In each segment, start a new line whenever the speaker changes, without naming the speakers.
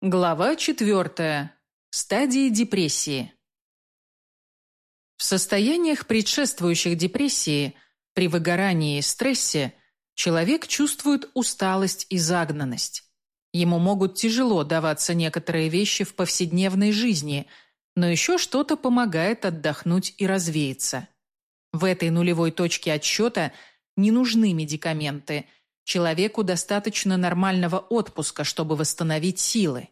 Глава четвертая. Стадии депрессии. В состояниях, предшествующих депрессии, при выгорании и стрессе, человек чувствует усталость и загнанность. Ему могут тяжело даваться некоторые вещи в повседневной жизни, но еще что-то помогает отдохнуть и развеяться. В этой нулевой точке отсчета не нужны медикаменты – Человеку достаточно нормального отпуска, чтобы восстановить силы.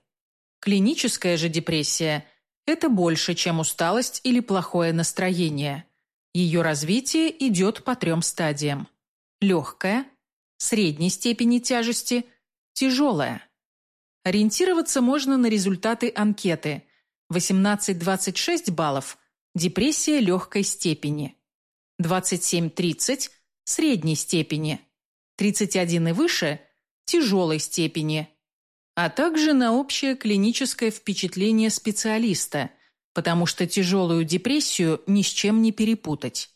Клиническая же депрессия – это больше, чем усталость или плохое настроение. Ее развитие идет по трем стадиям. Легкая, средней степени тяжести, тяжелая. Ориентироваться можно на результаты анкеты. 18-26 баллов – депрессия легкой степени. 27-30 – средней степени. 31 и выше – тяжелой степени, а также на общее клиническое впечатление специалиста, потому что тяжелую депрессию ни с чем не перепутать.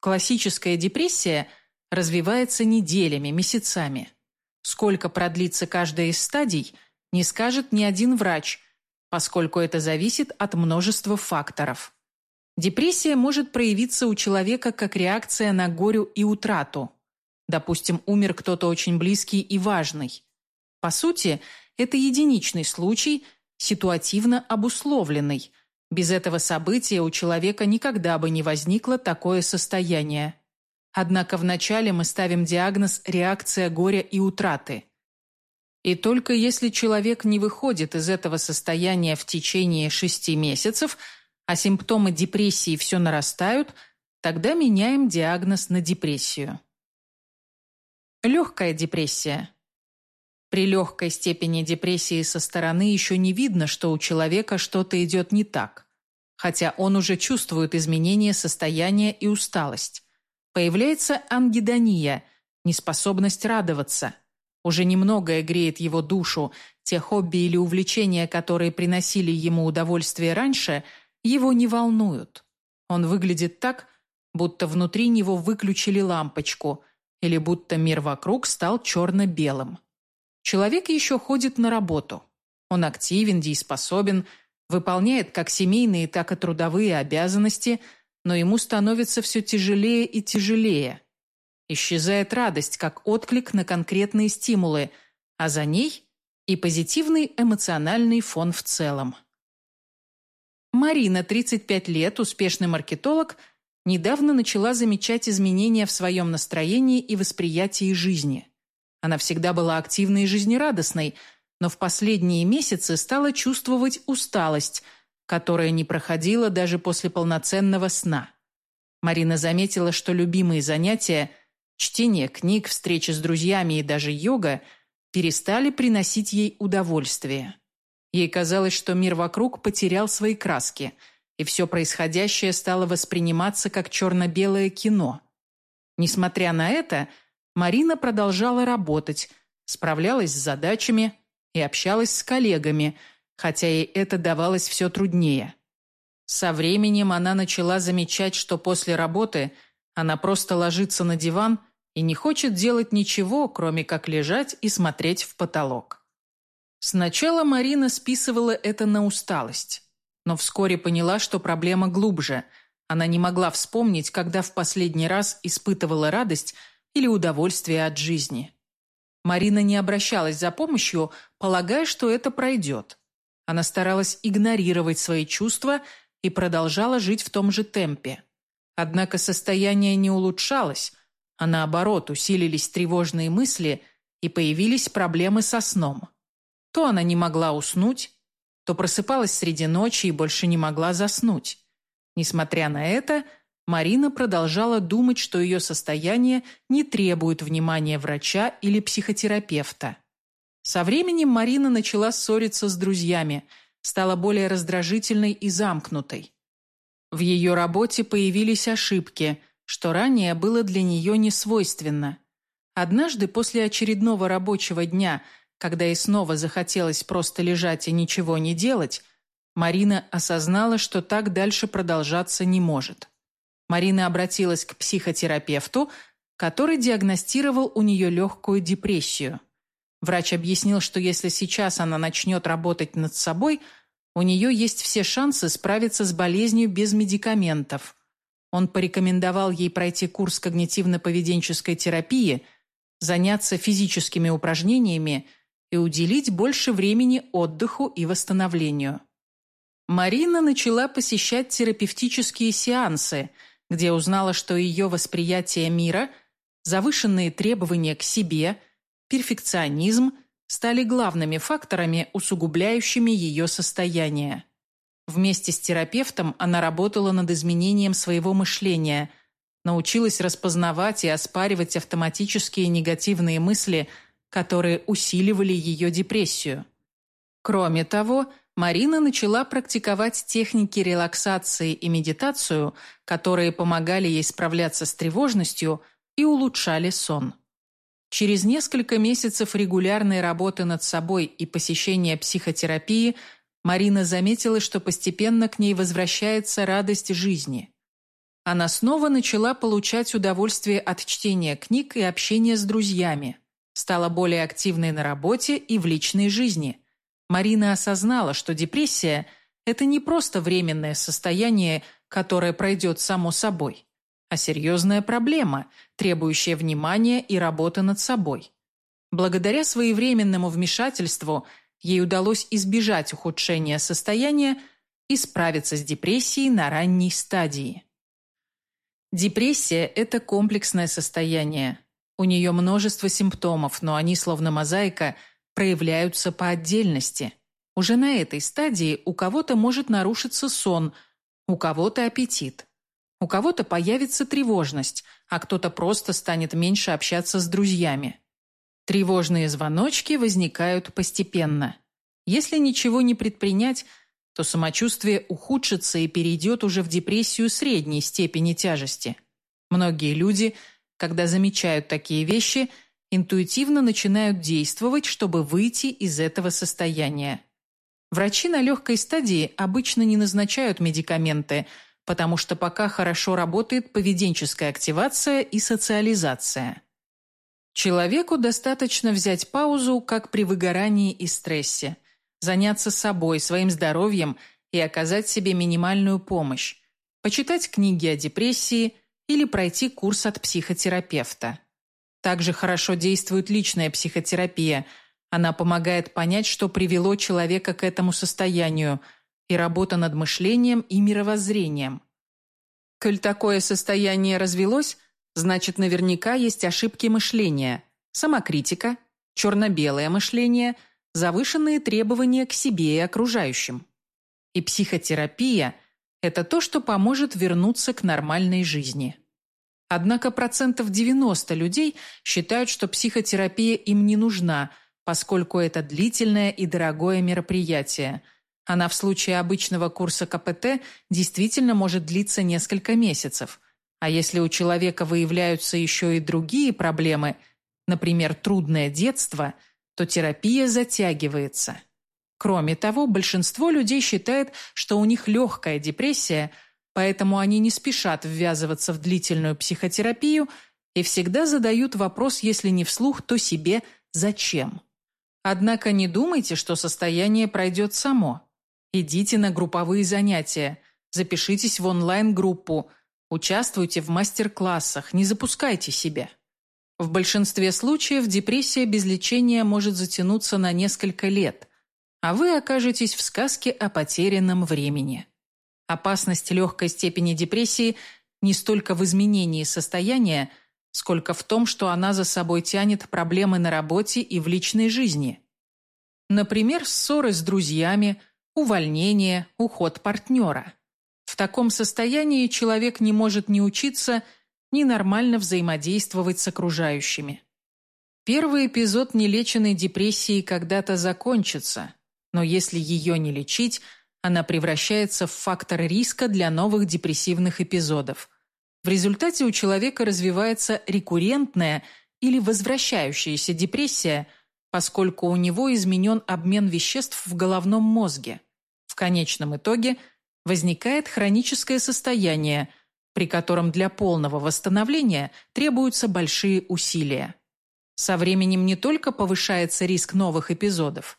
Классическая депрессия развивается неделями, месяцами. Сколько продлится каждая из стадий, не скажет ни один врач, поскольку это зависит от множества факторов. Депрессия может проявиться у человека как реакция на горю и утрату. Допустим, умер кто-то очень близкий и важный. По сути, это единичный случай, ситуативно обусловленный. Без этого события у человека никогда бы не возникло такое состояние. Однако вначале мы ставим диагноз «реакция горя и утраты». И только если человек не выходит из этого состояния в течение шести месяцев, а симптомы депрессии все нарастают, тогда меняем диагноз на депрессию. Легкая депрессия. При легкой степени депрессии со стороны еще не видно, что у человека что-то идет не так, хотя он уже чувствует изменение состояния и усталость. Появляется ангидония, неспособность радоваться. Уже немногое греет его душу, те хобби или увлечения, которые приносили ему удовольствие раньше, его не волнуют. Он выглядит так, будто внутри него выключили лампочку – или будто мир вокруг стал черно-белым. Человек еще ходит на работу. Он активен, дееспособен, выполняет как семейные, так и трудовые обязанности, но ему становится все тяжелее и тяжелее. Исчезает радость, как отклик на конкретные стимулы, а за ней и позитивный эмоциональный фон в целом. Марина, 35 лет, успешный маркетолог – недавно начала замечать изменения в своем настроении и восприятии жизни. Она всегда была активной и жизнерадостной, но в последние месяцы стала чувствовать усталость, которая не проходила даже после полноценного сна. Марина заметила, что любимые занятия – чтение книг, встречи с друзьями и даже йога – перестали приносить ей удовольствие. Ей казалось, что мир вокруг потерял свои краски – и все происходящее стало восприниматься как черно-белое кино. Несмотря на это, Марина продолжала работать, справлялась с задачами и общалась с коллегами, хотя ей это давалось все труднее. Со временем она начала замечать, что после работы она просто ложится на диван и не хочет делать ничего, кроме как лежать и смотреть в потолок. Сначала Марина списывала это на усталость но вскоре поняла, что проблема глубже. Она не могла вспомнить, когда в последний раз испытывала радость или удовольствие от жизни. Марина не обращалась за помощью, полагая, что это пройдет. Она старалась игнорировать свои чувства и продолжала жить в том же темпе. Однако состояние не улучшалось, а наоборот усилились тревожные мысли и появились проблемы со сном. То она не могла уснуть, то просыпалась среди ночи и больше не могла заснуть. Несмотря на это, Марина продолжала думать, что ее состояние не требует внимания врача или психотерапевта. Со временем Марина начала ссориться с друзьями, стала более раздражительной и замкнутой. В ее работе появились ошибки, что ранее было для нее не свойственно. Однажды после очередного рабочего дня – когда ей снова захотелось просто лежать и ничего не делать, Марина осознала, что так дальше продолжаться не может. Марина обратилась к психотерапевту, который диагностировал у нее легкую депрессию. Врач объяснил, что если сейчас она начнет работать над собой, у нее есть все шансы справиться с болезнью без медикаментов. Он порекомендовал ей пройти курс когнитивно-поведенческой терапии, заняться физическими упражнениями и уделить больше времени отдыху и восстановлению. Марина начала посещать терапевтические сеансы, где узнала, что ее восприятие мира, завышенные требования к себе, перфекционизм стали главными факторами, усугубляющими ее состояние. Вместе с терапевтом она работала над изменением своего мышления, научилась распознавать и оспаривать автоматические негативные мысли, которые усиливали ее депрессию. Кроме того, Марина начала практиковать техники релаксации и медитацию, которые помогали ей справляться с тревожностью и улучшали сон. Через несколько месяцев регулярной работы над собой и посещения психотерапии Марина заметила, что постепенно к ней возвращается радость жизни. Она снова начала получать удовольствие от чтения книг и общения с друзьями, стала более активной на работе и в личной жизни – Марина осознала, что депрессия – это не просто временное состояние, которое пройдет само собой, а серьезная проблема, требующая внимания и работы над собой. Благодаря своевременному вмешательству ей удалось избежать ухудшения состояния и справиться с депрессией на ранней стадии. Депрессия – это комплексное состояние. У нее множество симптомов, но они, словно мозаика – проявляются по отдельности. Уже на этой стадии у кого-то может нарушиться сон, у кого-то аппетит. У кого-то появится тревожность, а кто-то просто станет меньше общаться с друзьями. Тревожные звоночки возникают постепенно. Если ничего не предпринять, то самочувствие ухудшится и перейдет уже в депрессию средней степени тяжести. Многие люди, когда замечают такие вещи – интуитивно начинают действовать, чтобы выйти из этого состояния. Врачи на легкой стадии обычно не назначают медикаменты, потому что пока хорошо работает поведенческая активация и социализация. Человеку достаточно взять паузу, как при выгорании и стрессе, заняться собой, своим здоровьем и оказать себе минимальную помощь, почитать книги о депрессии или пройти курс от психотерапевта. Также хорошо действует личная психотерапия. Она помогает понять, что привело человека к этому состоянию, и работа над мышлением и мировоззрением. Коль такое состояние развелось, значит наверняка есть ошибки мышления, самокритика, черно-белое мышление, завышенные требования к себе и окружающим. И психотерапия – это то, что поможет вернуться к нормальной жизни. Однако процентов 90 людей считают, что психотерапия им не нужна, поскольку это длительное и дорогое мероприятие. Она в случае обычного курса КПТ действительно может длиться несколько месяцев. А если у человека выявляются еще и другие проблемы, например, трудное детство, то терапия затягивается. Кроме того, большинство людей считает, что у них легкая депрессия – Поэтому они не спешат ввязываться в длительную психотерапию и всегда задают вопрос, если не вслух, то себе «зачем?». Однако не думайте, что состояние пройдет само. Идите на групповые занятия, запишитесь в онлайн-группу, участвуйте в мастер-классах, не запускайте себя. В большинстве случаев депрессия без лечения может затянуться на несколько лет, а вы окажетесь в сказке о потерянном времени. Опасность легкой степени депрессии не столько в изменении состояния, сколько в том, что она за собой тянет проблемы на работе и в личной жизни. Например, ссоры с друзьями, увольнение, уход партнера. В таком состоянии человек не может ни учиться, ни нормально взаимодействовать с окружающими. Первый эпизод нелеченной депрессии когда-то закончится, но если ее не лечить – она превращается в фактор риска для новых депрессивных эпизодов. В результате у человека развивается рекуррентная или возвращающаяся депрессия, поскольку у него изменен обмен веществ в головном мозге. В конечном итоге возникает хроническое состояние, при котором для полного восстановления требуются большие усилия. Со временем не только повышается риск новых эпизодов,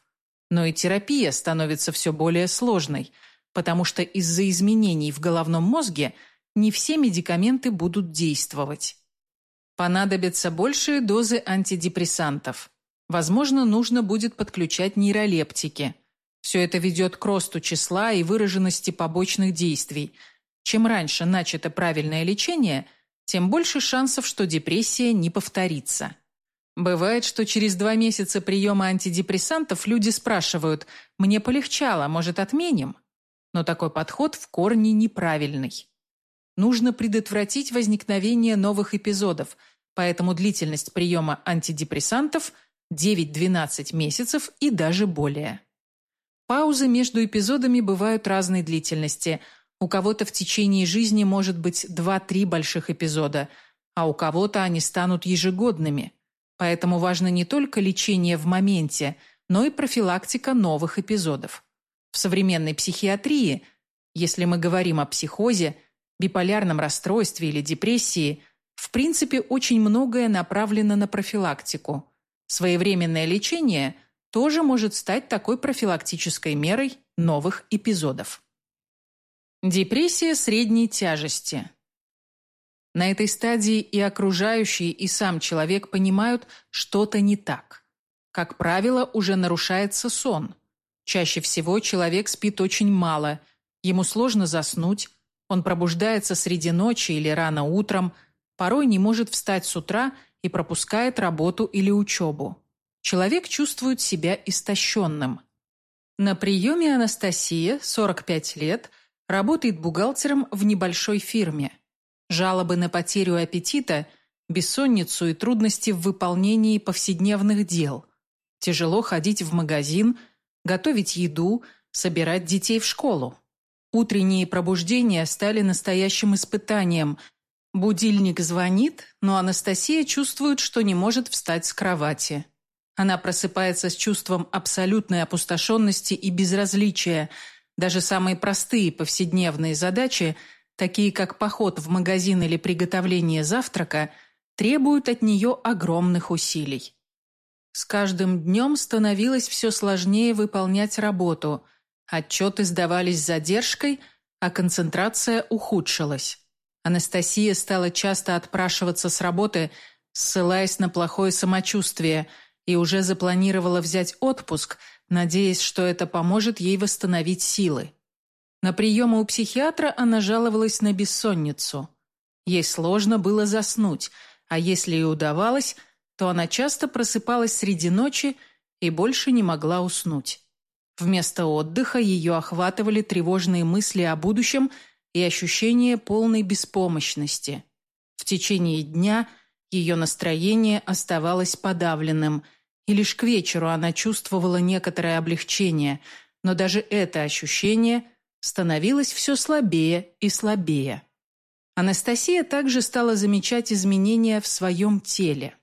но и терапия становится все более сложной, потому что из-за изменений в головном мозге не все медикаменты будут действовать. Понадобятся большие дозы антидепрессантов. Возможно, нужно будет подключать нейролептики. Все это ведет к росту числа и выраженности побочных действий. Чем раньше начато правильное лечение, тем больше шансов, что депрессия не повторится. Бывает, что через два месяца приема антидепрессантов люди спрашивают «мне полегчало, может, отменим?» Но такой подход в корне неправильный. Нужно предотвратить возникновение новых эпизодов, поэтому длительность приема антидепрессантов 9-12 месяцев и даже более. Паузы между эпизодами бывают разной длительности. У кого-то в течение жизни может быть 2-3 больших эпизода, а у кого-то они станут ежегодными – Поэтому важно не только лечение в моменте, но и профилактика новых эпизодов. В современной психиатрии, если мы говорим о психозе, биполярном расстройстве или депрессии, в принципе очень многое направлено на профилактику. Своевременное лечение тоже может стать такой профилактической мерой новых эпизодов. Депрессия средней тяжести – на этой стадии и окружающие, и сам человек понимают, что-то не так. Как правило, уже нарушается сон. Чаще всего человек спит очень мало, ему сложно заснуть, он пробуждается среди ночи или рано утром, порой не может встать с утра и пропускает работу или учебу. Человек чувствует себя истощенным. На приеме Анастасия, 45 лет, работает бухгалтером в небольшой фирме – жалобы на потерю аппетита, бессонницу и трудности в выполнении повседневных дел. Тяжело ходить в магазин, готовить еду, собирать детей в школу. Утренние пробуждения стали настоящим испытанием. Будильник звонит, но Анастасия чувствует, что не может встать с кровати. Она просыпается с чувством абсолютной опустошенности и безразличия. Даже самые простые повседневные задачи – такие как поход в магазин или приготовление завтрака, требуют от нее огромных усилий. С каждым днем становилось все сложнее выполнять работу, отчеты сдавались с задержкой, а концентрация ухудшилась. Анастасия стала часто отпрашиваться с работы, ссылаясь на плохое самочувствие, и уже запланировала взять отпуск, надеясь, что это поможет ей восстановить силы. На приемы у психиатра она жаловалась на бессонницу. Ей сложно было заснуть, а если и удавалось, то она часто просыпалась среди ночи и больше не могла уснуть. Вместо отдыха ее охватывали тревожные мысли о будущем и ощущение полной беспомощности. В течение дня ее настроение оставалось подавленным, и лишь к вечеру она чувствовала некоторое облегчение, но даже это ощущение становилось все слабее и слабее. Анастасия также стала замечать изменения в своем теле.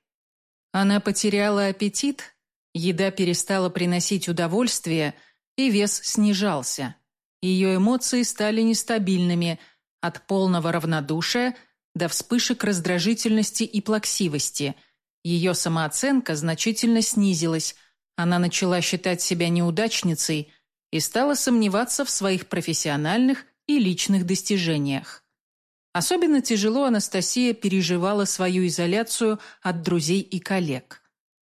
Она потеряла аппетит, еда перестала приносить удовольствие, и вес снижался. Ее эмоции стали нестабильными, от полного равнодушия до вспышек раздражительности и плаксивости. Ее самооценка значительно снизилась, она начала считать себя неудачницей – и стала сомневаться в своих профессиональных и личных достижениях. Особенно тяжело Анастасия переживала свою изоляцию от друзей и коллег.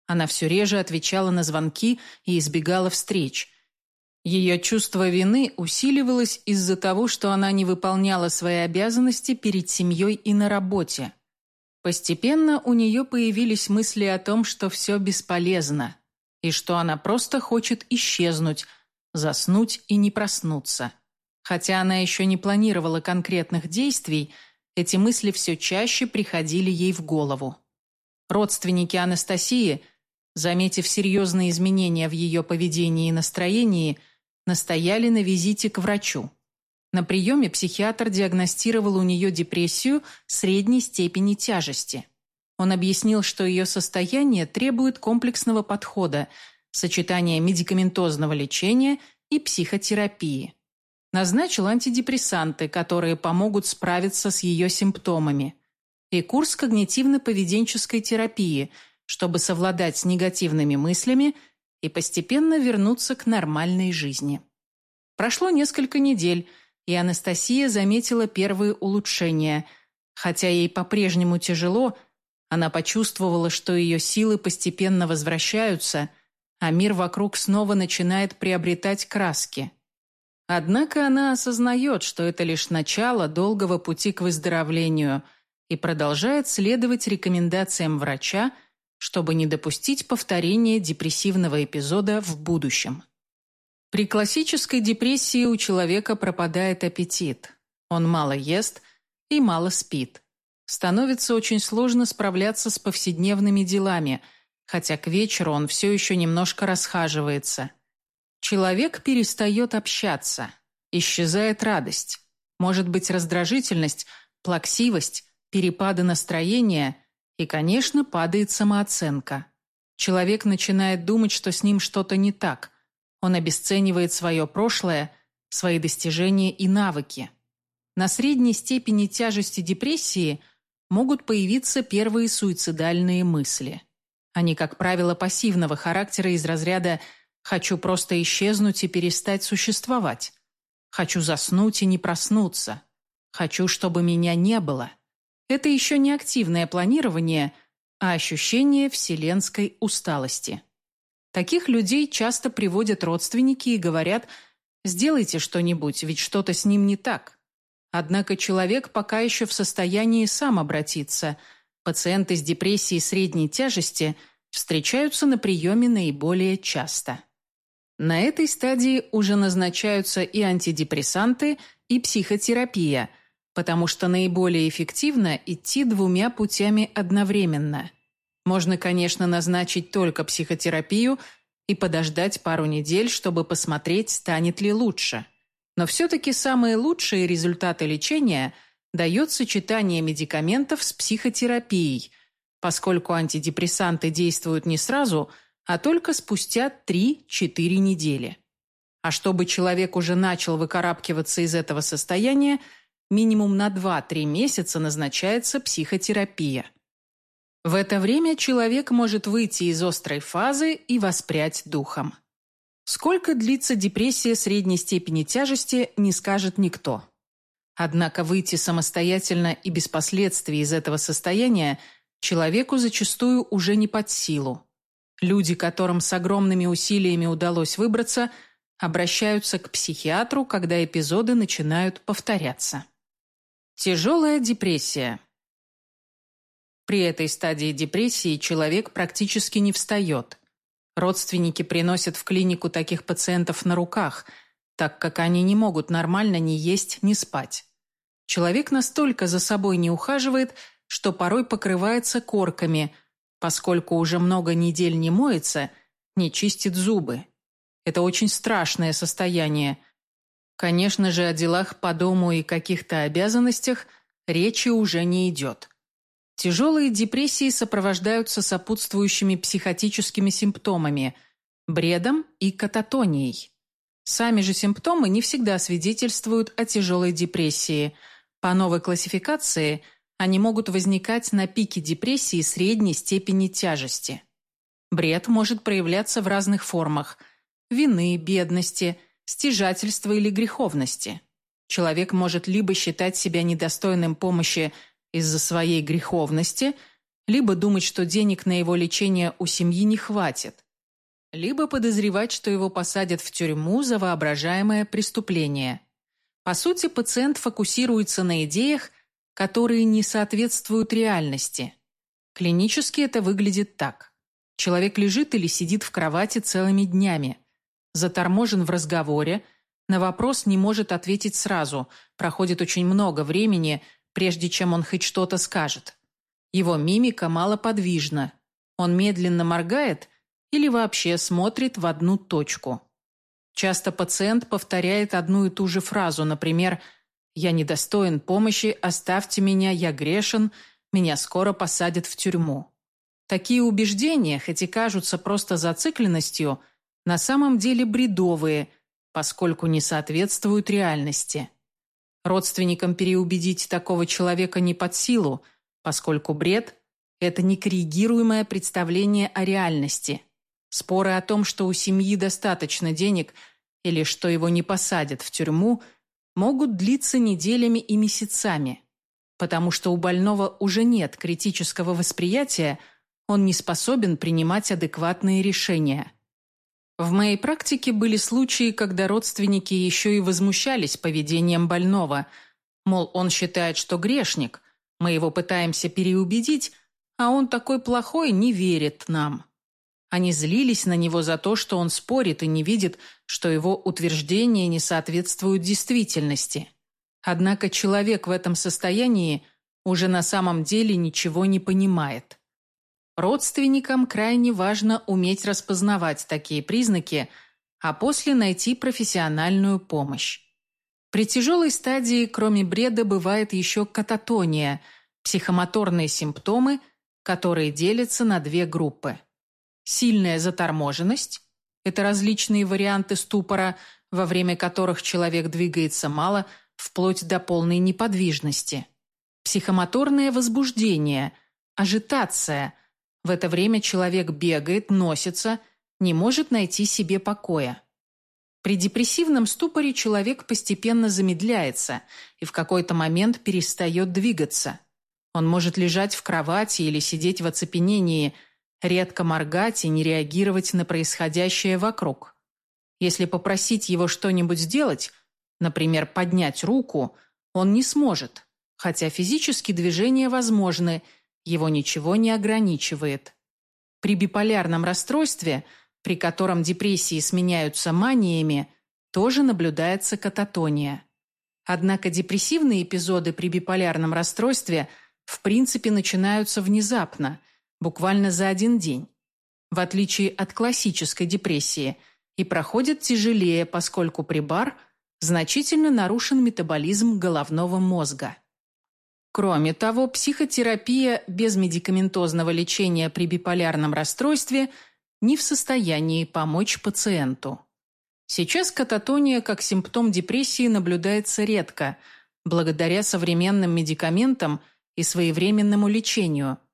Она все реже отвечала на звонки и избегала встреч. Ее чувство вины усиливалось из-за того, что она не выполняла свои обязанности перед семьей и на работе. Постепенно у нее появились мысли о том, что все бесполезно, и что она просто хочет исчезнуть – заснуть и не проснуться. Хотя она еще не планировала конкретных действий, эти мысли все чаще приходили ей в голову. Родственники Анастасии, заметив серьезные изменения в ее поведении и настроении, настояли на визите к врачу. На приеме психиатр диагностировал у нее депрессию средней степени тяжести. Он объяснил, что ее состояние требует комплексного подхода – сочетание медикаментозного лечения и психотерапии. Назначил антидепрессанты, которые помогут справиться с ее симптомами, и курс когнитивно-поведенческой терапии, чтобы совладать с негативными мыслями и постепенно вернуться к нормальной жизни. Прошло несколько недель, и Анастасия заметила первые улучшения. Хотя ей по-прежнему тяжело, она почувствовала, что ее силы постепенно возвращаются, а мир вокруг снова начинает приобретать краски. Однако она осознает, что это лишь начало долгого пути к выздоровлению и продолжает следовать рекомендациям врача, чтобы не допустить повторения депрессивного эпизода в будущем. При классической депрессии у человека пропадает аппетит. Он мало ест и мало спит. Становится очень сложно справляться с повседневными делами, хотя к вечеру он все еще немножко расхаживается – Человек перестает общаться, исчезает радость, может быть раздражительность, плаксивость, перепады настроения и, конечно, падает самооценка. Человек начинает думать, что с ним что-то не так. Он обесценивает свое прошлое, свои достижения и навыки. На средней степени тяжести депрессии могут появиться первые суицидальные мысли. Они, как правило, пассивного характера из разряда Хочу просто исчезнуть и перестать существовать. Хочу заснуть и не проснуться. Хочу, чтобы меня не было. Это еще не активное планирование, а ощущение вселенской усталости. Таких людей часто приводят родственники и говорят «сделайте что-нибудь, ведь что-то с ним не так». Однако человек пока еще в состоянии сам обратиться. Пациенты с депрессией средней тяжести встречаются на приеме наиболее часто. На этой стадии уже назначаются и антидепрессанты, и психотерапия, потому что наиболее эффективно идти двумя путями одновременно. Можно, конечно, назначить только психотерапию и подождать пару недель, чтобы посмотреть, станет ли лучше. Но все-таки самые лучшие результаты лечения дает сочетание медикаментов с психотерапией, поскольку антидепрессанты действуют не сразу – а только спустя 3-4 недели. А чтобы человек уже начал выкарабкиваться из этого состояния, минимум на 2-3 месяца назначается психотерапия. В это время человек может выйти из острой фазы и воспрять духом. Сколько длится депрессия средней степени тяжести, не скажет никто. Однако выйти самостоятельно и без последствий из этого состояния человеку зачастую уже не под силу. Люди, которым с огромными усилиями удалось выбраться, обращаются к психиатру, когда эпизоды начинают повторяться. Тяжелая депрессия. При этой стадии депрессии человек практически не встает. Родственники приносят в клинику таких пациентов на руках, так как они не могут нормально ни есть, ни спать. Человек настолько за собой не ухаживает, что порой покрывается корками – поскольку уже много недель не моется, не чистит зубы. Это очень страшное состояние. Конечно же, о делах по дому и каких-то обязанностях речи уже не идет. Тяжелые депрессии сопровождаются сопутствующими психотическими симптомами – бредом и кататонией. Сами же симптомы не всегда свидетельствуют о тяжелой депрессии. По новой классификации – они могут возникать на пике депрессии средней степени тяжести. Бред может проявляться в разных формах – вины, бедности, стяжательства или греховности. Человек может либо считать себя недостойным помощи из-за своей греховности, либо думать, что денег на его лечение у семьи не хватит, либо подозревать, что его посадят в тюрьму за воображаемое преступление. По сути, пациент фокусируется на идеях, которые не соответствуют реальности. Клинически это выглядит так. Человек лежит или сидит в кровати целыми днями, заторможен в разговоре, на вопрос не может ответить сразу, проходит очень много времени, прежде чем он хоть что-то скажет. Его мимика малоподвижна, он медленно моргает или вообще смотрит в одну точку. Часто пациент повторяет одну и ту же фразу, например Я недостоин помощи, оставьте меня, я грешен, меня скоро посадят в тюрьму. Такие убеждения, хоть и кажутся просто зацикленностью, на самом деле бредовые, поскольку не соответствуют реальности. Родственникам переубедить такого человека не под силу, поскольку бред Это некоррегируемое представление о реальности. Споры о том, что у семьи достаточно денег или что его не посадят в тюрьму, могут длиться неделями и месяцами, потому что у больного уже нет критического восприятия, он не способен принимать адекватные решения. В моей практике были случаи, когда родственники еще и возмущались поведением больного, мол, он считает, что грешник, мы его пытаемся переубедить, а он такой плохой, не верит нам. Они злились на него за то, что он спорит и не видит, что его утверждения не соответствуют действительности. Однако человек в этом состоянии уже на самом деле ничего не понимает. Родственникам крайне важно уметь распознавать такие признаки, а после найти профессиональную помощь. При тяжелой стадии, кроме бреда, бывает еще кататония – психомоторные симптомы, которые делятся на две группы – Сильная заторможенность – это различные варианты ступора, во время которых человек двигается мало, вплоть до полной неподвижности. Психомоторное возбуждение, ажитация. В это время человек бегает, носится, не может найти себе покоя. При депрессивном ступоре человек постепенно замедляется и в какой-то момент перестает двигаться. Он может лежать в кровати или сидеть в оцепенении – редко моргать и не реагировать на происходящее вокруг. Если попросить его что-нибудь сделать, например, поднять руку, он не сможет, хотя физические движения возможны, его ничего не ограничивает. При биполярном расстройстве, при котором депрессии сменяются маниями, тоже наблюдается кататония. Однако депрессивные эпизоды при биполярном расстройстве в принципе начинаются внезапно – буквально за один день, в отличие от классической депрессии, и проходят тяжелее, поскольку при бар значительно нарушен метаболизм головного мозга. Кроме того, психотерапия без медикаментозного лечения при биполярном расстройстве не в состоянии помочь пациенту. Сейчас кататония как симптом депрессии наблюдается редко, благодаря современным медикаментам и своевременному лечению –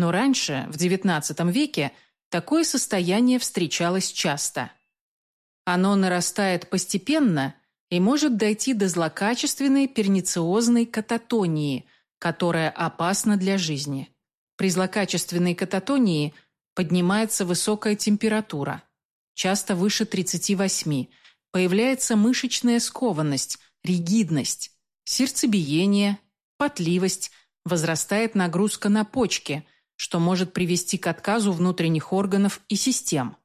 но раньше, в XIX веке, такое состояние встречалось часто. Оно нарастает постепенно и может дойти до злокачественной пернициозной кататонии, которая опасна для жизни. При злокачественной кататонии поднимается высокая температура, часто выше 38, появляется мышечная скованность, ригидность, сердцебиение, потливость, возрастает нагрузка на почки – что может привести к отказу внутренних органов и систем.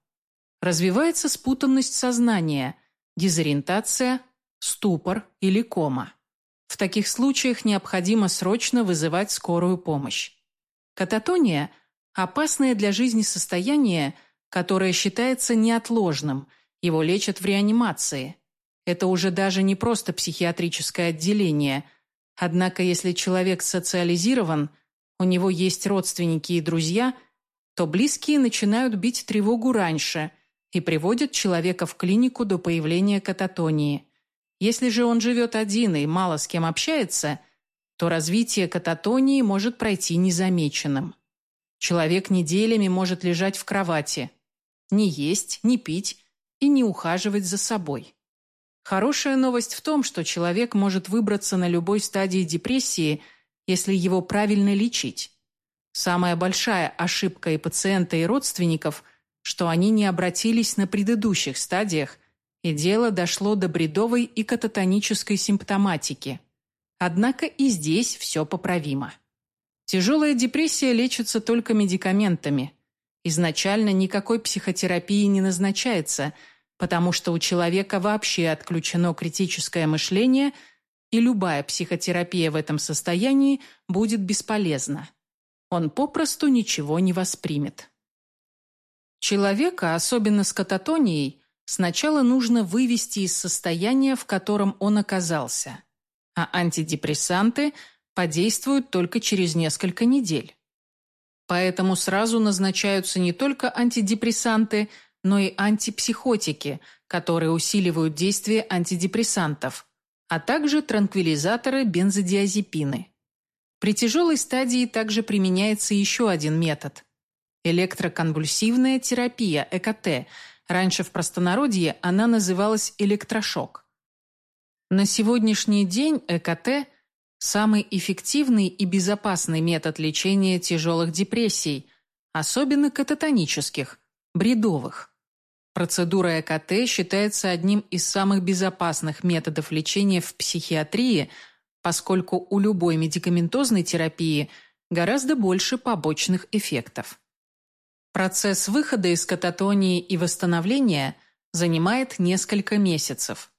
Развивается спутанность сознания, дезориентация, ступор или кома. В таких случаях необходимо срочно вызывать скорую помощь. Кататония – опасное для жизни состояние, которое считается неотложным, его лечат в реанимации. Это уже даже не просто психиатрическое отделение. Однако если человек социализирован – у него есть родственники и друзья, то близкие начинают бить тревогу раньше и приводят человека в клинику до появления кататонии. Если же он живет один и мало с кем общается, то развитие кататонии может пройти незамеченным. Человек неделями может лежать в кровати, не есть, не пить и не ухаживать за собой. Хорошая новость в том, что человек может выбраться на любой стадии депрессии – если его правильно лечить. Самая большая ошибка и пациента, и родственников, что они не обратились на предыдущих стадиях, и дело дошло до бредовой и кататонической симптоматики. Однако и здесь все поправимо. Тяжелая депрессия лечится только медикаментами. Изначально никакой психотерапии не назначается, потому что у человека вообще отключено критическое мышление – и любая психотерапия в этом состоянии будет бесполезна. Он попросту ничего не воспримет. Человека, особенно с кататонией, сначала нужно вывести из состояния, в котором он оказался, а антидепрессанты подействуют только через несколько недель. Поэтому сразу назначаются не только антидепрессанты, но и антипсихотики, которые усиливают действие антидепрессантов, а также транквилизаторы бензодиазепины. При тяжелой стадии также применяется еще один метод – электроконвульсивная терапия, ЭКТ. Раньше в простонародье она называлась электрошок. На сегодняшний день ЭКТ – самый эффективный и безопасный метод лечения тяжелых депрессий, особенно кататонических, бредовых. Процедура ЭКТ считается одним из самых безопасных методов лечения в психиатрии – поскольку у любой медикаментозной терапии гораздо больше побочных эффектов. Процесс выхода из кататонии и восстановления занимает несколько месяцев.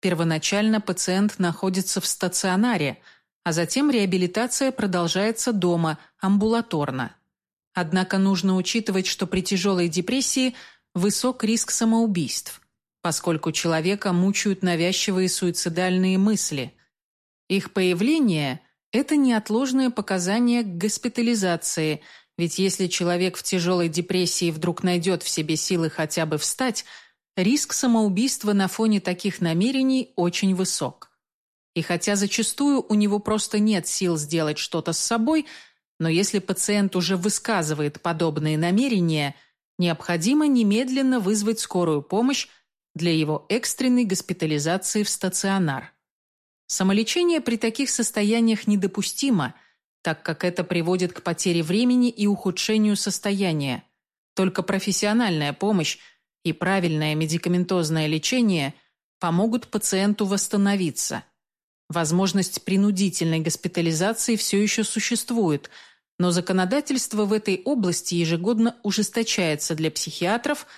Первоначально пациент находится в стационаре, а затем реабилитация продолжается дома, амбулаторно. Однако нужно учитывать, что при тяжелой депрессии высок риск самоубийств, поскольку человека мучают навязчивые суицидальные мысли – их появление – это неотложное показание к госпитализации, ведь если человек в тяжелой депрессии вдруг найдет в себе силы хотя бы встать, риск самоубийства на фоне таких намерений очень высок. И хотя зачастую у него просто нет сил сделать что-то с собой, но если пациент уже высказывает подобные намерения, необходимо немедленно вызвать скорую помощь для его экстренной госпитализации в стационар. Самолечение при таких состояниях недопустимо, так как это приводит к потере времени и ухудшению состояния. Только профессиональная помощь и правильное медикаментозное лечение помогут пациенту восстановиться. Возможность принудительной госпитализации все еще существует, но законодательство в этой области ежегодно ужесточается для психиатров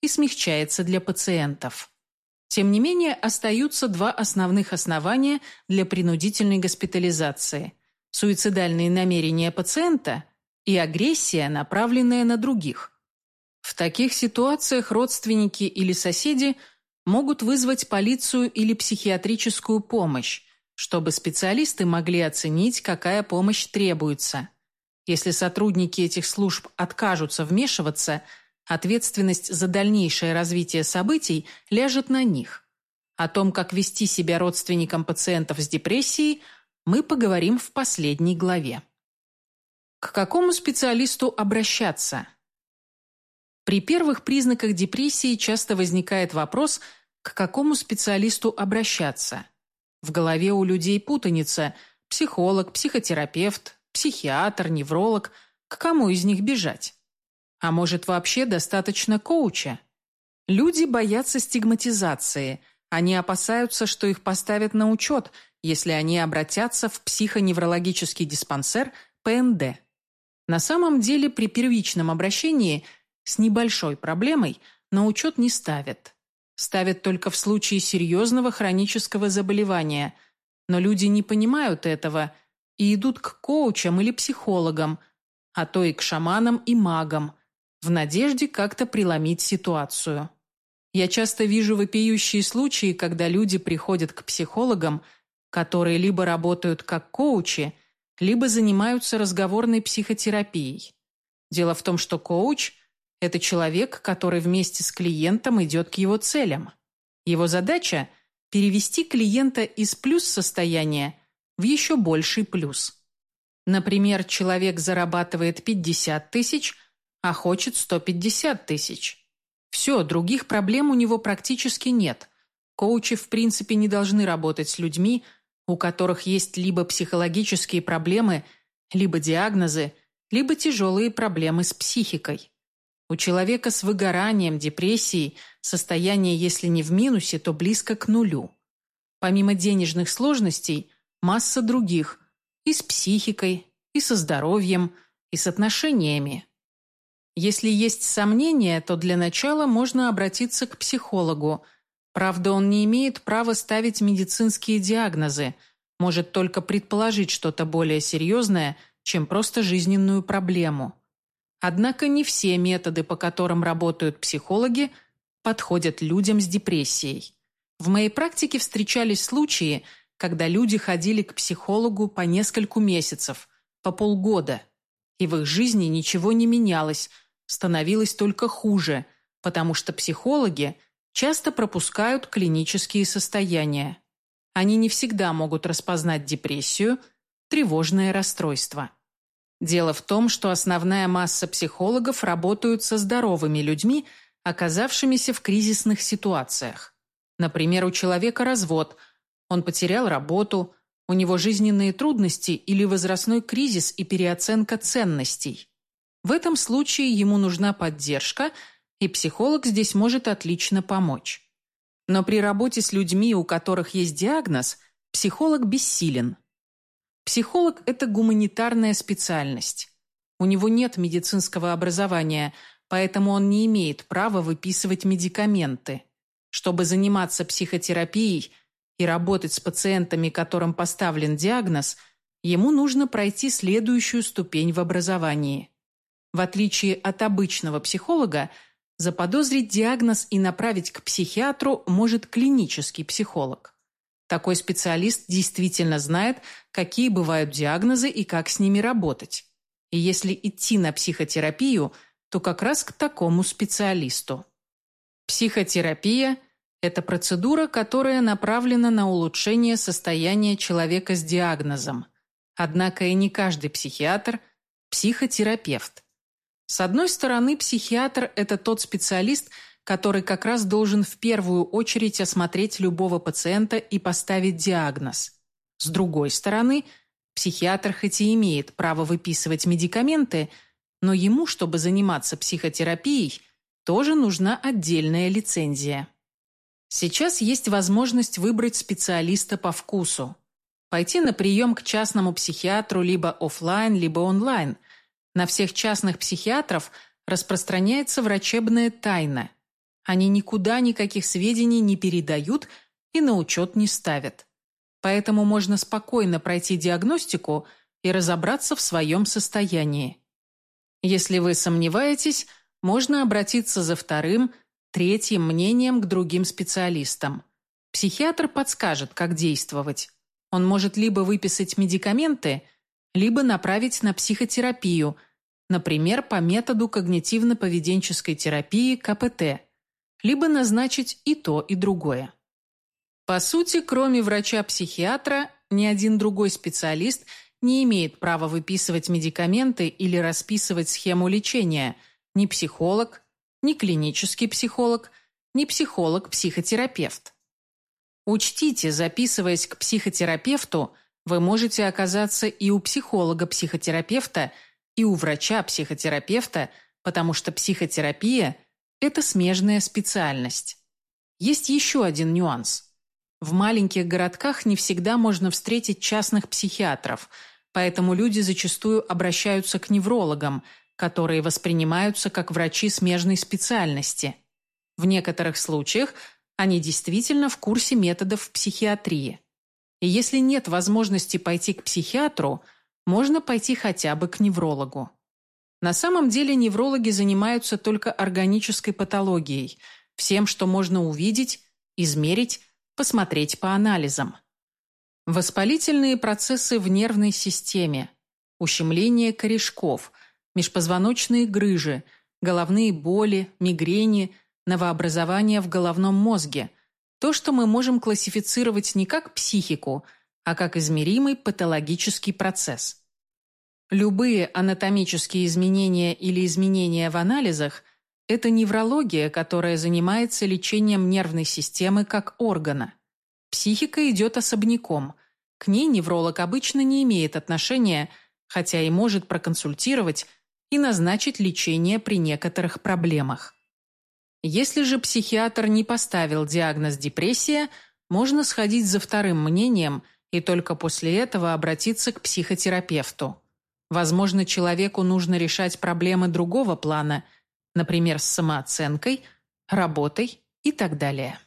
и смягчается для пациентов. Тем не менее, остаются два основных основания для принудительной госпитализации – суицидальные намерения пациента и агрессия, направленная на других. В таких ситуациях родственники или соседи могут вызвать полицию или психиатрическую помощь, чтобы специалисты могли оценить, какая помощь требуется. Если сотрудники этих служб откажутся вмешиваться – Ответственность за дальнейшее развитие событий ляжет на них. О том, как вести себя родственникам пациентов с депрессией, мы поговорим в последней главе. К какому специалисту обращаться? При первых признаках депрессии часто возникает вопрос, к какому специалисту обращаться. В голове у людей путаница – психолог, психотерапевт, психиатр, невролог – к кому из них бежать? А может, вообще достаточно коуча? Люди боятся стигматизации. Они опасаются, что их поставят на учет, если они обратятся в психоневрологический диспансер ПНД. На самом деле при первичном обращении с небольшой проблемой на учет не ставят. Ставят только в случае серьезного хронического заболевания. Но люди не понимают этого и идут к коучам или психологам, а то и к шаманам и магам – в надежде как-то преломить ситуацию. Я часто вижу вопиющие случаи, когда люди приходят к психологам, которые либо работают как коучи, либо занимаются разговорной психотерапией. Дело в том, что коуч – это человек, который вместе с клиентом идет к его целям. Его задача – перевести клиента из плюс-состояния в еще больший плюс. Например, человек зарабатывает 50 тысяч, а хочет 150 тысяч. Все, других проблем у него практически нет. Коучи в принципе не должны работать с людьми, у которых есть либо психологические проблемы, либо диагнозы, либо тяжелые проблемы с психикой. У человека с выгоранием, депрессией состояние, если не в минусе, то близко к нулю. Помимо денежных сложностей, масса других – и с психикой, и со здоровьем, и с отношениями. Если есть сомнения, то для начала можно обратиться к психологу. Правда, он не имеет права ставить медицинские диагнозы, может только предположить что-то более серьезное, чем просто жизненную проблему. Однако не все методы, по которым работают психологи, подходят людям с депрессией. В моей практике встречались случаи, когда люди ходили к психологу по нескольку месяцев, по полгода, и в их жизни ничего не менялось – становилось только хуже, потому что психологи часто пропускают клинические состояния. Они не всегда могут распознать депрессию, – тревожное расстройство. Дело в том, что основная масса психологов работают со здоровыми людьми, оказавшимися в кризисных ситуациях. Например, у человека развод, он потерял работу, у него жизненные трудности или возрастной кризис и переоценка ценностей. В этом случае ему нужна поддержка, и психолог здесь может отлично помочь. Но при работе с людьми, у которых есть диагноз, психолог бессилен. Психолог – это гуманитарная специальность. У него нет медицинского образования, поэтому он не имеет права выписывать медикаменты. Чтобы заниматься психотерапией и работать с пациентами, которым поставлен диагноз, ему нужно пройти следующую ступень в образовании. В отличие от обычного психолога, заподозрить диагноз и направить к психиатру может клинический психолог. Такой специалист действительно знает, какие бывают диагнозы и как с ними работать. И если идти на психотерапию, то как раз к такому специалисту. Психотерапия – это процедура, которая направлена на улучшение состояния человека с диагнозом. Однако и не каждый психиатр – психотерапевт. С одной стороны, психиатр – это тот специалист, который как раз должен в первую очередь осмотреть любого пациента и поставить диагноз. С другой стороны, психиатр хоть и имеет право выписывать медикаменты, но ему, чтобы заниматься психотерапией, тоже нужна отдельная лицензия. Сейчас есть возможность выбрать специалиста по вкусу. Пойти на прием к частному психиатру либо офлайн, либо онлайн. На всех частных психиатров распространяется врачебная тайна. Они никуда никаких сведений не передают и на учет не ставят. Поэтому можно спокойно пройти диагностику и разобраться в своем состоянии. Если вы сомневаетесь, можно обратиться за вторым, третьим мнением к другим специалистам. Психиатр подскажет, как действовать. Он может либо выписать медикаменты, либо направить на психотерапию, например, по методу когнитивно-поведенческой терапии КПТ – либо назначить и то, и другое. По сути, кроме врача-психиатра, ни один другой специалист не имеет права выписывать медикаменты или расписывать схему лечения, ни психолог, ни клинический психолог, ни психолог-психотерапевт. Учтите, записываясь к психотерапевту, вы можете оказаться и у психолога-психотерапевта, и у врача-психотерапевта, потому что психотерапия это смежная специальность. Есть еще один нюанс. В маленьких городках не всегда можно встретить частных психиатров, поэтому люди зачастую обращаются к неврологам, которые воспринимаются как врачи смежной специальности. В некоторых случаях они действительно в курсе методов психиатрии. И если нет возможности пойти к психиатру, можно пойти хотя бы к неврологу. На самом деле неврологи занимаются только органической патологией, всем, что можно увидеть, измерить, посмотреть по анализам. Воспалительные процессы в нервной системе, ущемление корешков, межпозвоночные грыжи, головные боли, мигрени, новообразования в головном мозге – то, что мы можем классифицировать не как психику, а как измеримый патологический процесс. Любые анатомические изменения или изменения в анализах – это неврология, которая занимается лечением нервной системы как органа. Психика идет особняком. К ней невролог обычно не имеет отношения, хотя и может проконсультировать и назначить лечение при некоторых проблемах. Если же психиатр не поставил диагноз депрессия, можно сходить за вторым мнением и только после этого обратиться к психотерапевту. Возможно, человеку нужно решать проблемы другого плана, например, с самооценкой, работой и так далее.